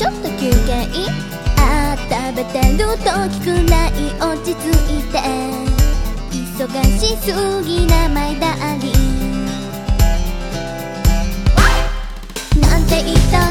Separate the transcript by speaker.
Speaker 1: ちょっと休憩。あ食べてる時くらい落ち着いて。忙しすぎな前だり。なんて言った？